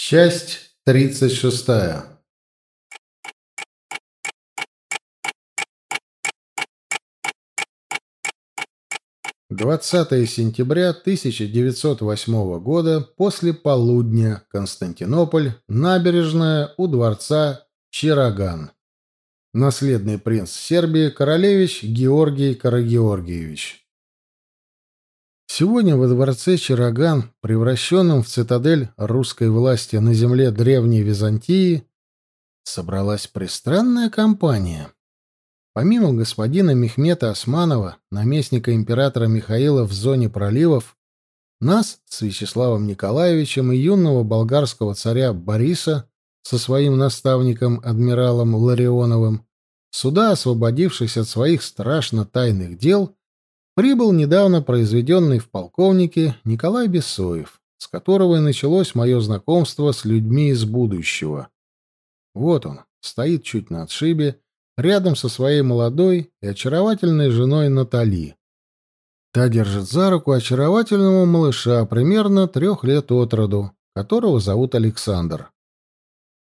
Часть тридцать шестая. Двадцатое сентября 1908 года, после полудня, Константинополь, набережная у дворца Чираган. Наследный принц Сербии, королевич Георгий Карагеоргиевич. Сегодня во дворце Чараган, превращенном в цитадель русской власти на земле древней Византии, собралась пристранная компания. Помимо господина Мехмета Османова, наместника императора Михаила в зоне проливов, нас с Вячеславом Николаевичем и юного болгарского царя Бориса со своим наставником адмиралом Ларионовым, суда, освободившись от своих страшно тайных дел, прибыл недавно произведенный в полковнике Николай Бесоев, с которого и началось мое знакомство с людьми из будущего. Вот он, стоит чуть на отшибе, рядом со своей молодой и очаровательной женой Натали. Та держит за руку очаровательного малыша примерно трех лет от роду, которого зовут Александр.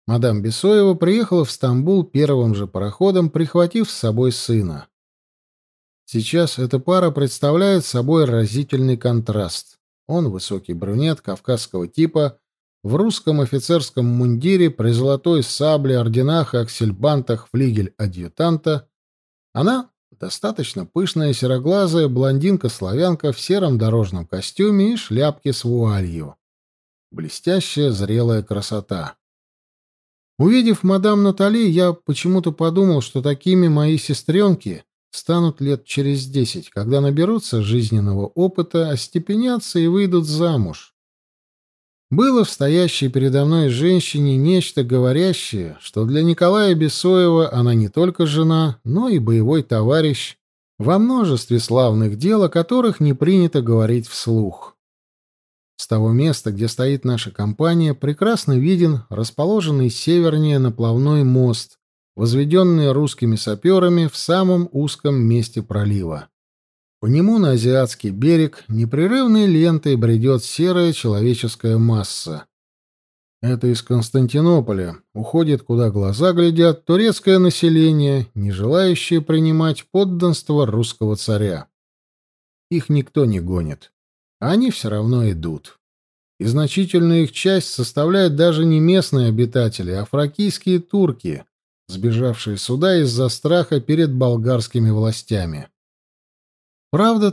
Мадам Бесоева приехала в Стамбул первым же пароходом, прихватив с собой сына. Сейчас эта пара представляет собой разительный контраст. Он высокий брюнет кавказского типа, в русском офицерском мундире, при золотой сабле, орденах и аксельбантах флигель-адъютанта. Она достаточно пышная сероглазая блондинка-славянка в сером дорожном костюме и шляпке с вуалью. Блестящая зрелая красота. Увидев мадам Натали, я почему-то подумал, что такими мои сестренки станут лет через десять, когда наберутся жизненного опыта, остепенятся и выйдут замуж. Было в стоящей передо мной женщине нечто говорящее, что для Николая Бесоева она не только жена, но и боевой товарищ во множестве славных дел, о которых не принято говорить вслух. С того места, где стоит наша компания, прекрасно виден расположенный севернее наплавной мост, возведенный русскими саперами в самом узком месте пролива. По нему на азиатский берег непрерывной лентой бредет серая человеческая масса. Это из Константинополя уходит, куда глаза глядят, турецкое население, не желающее принимать подданство русского царя. Их никто не гонит. Они все равно идут. И значительную их часть составляют даже не местные обитатели, а фракийские турки, сбежавшие сюда из-за страха перед болгарскими властями. Правда,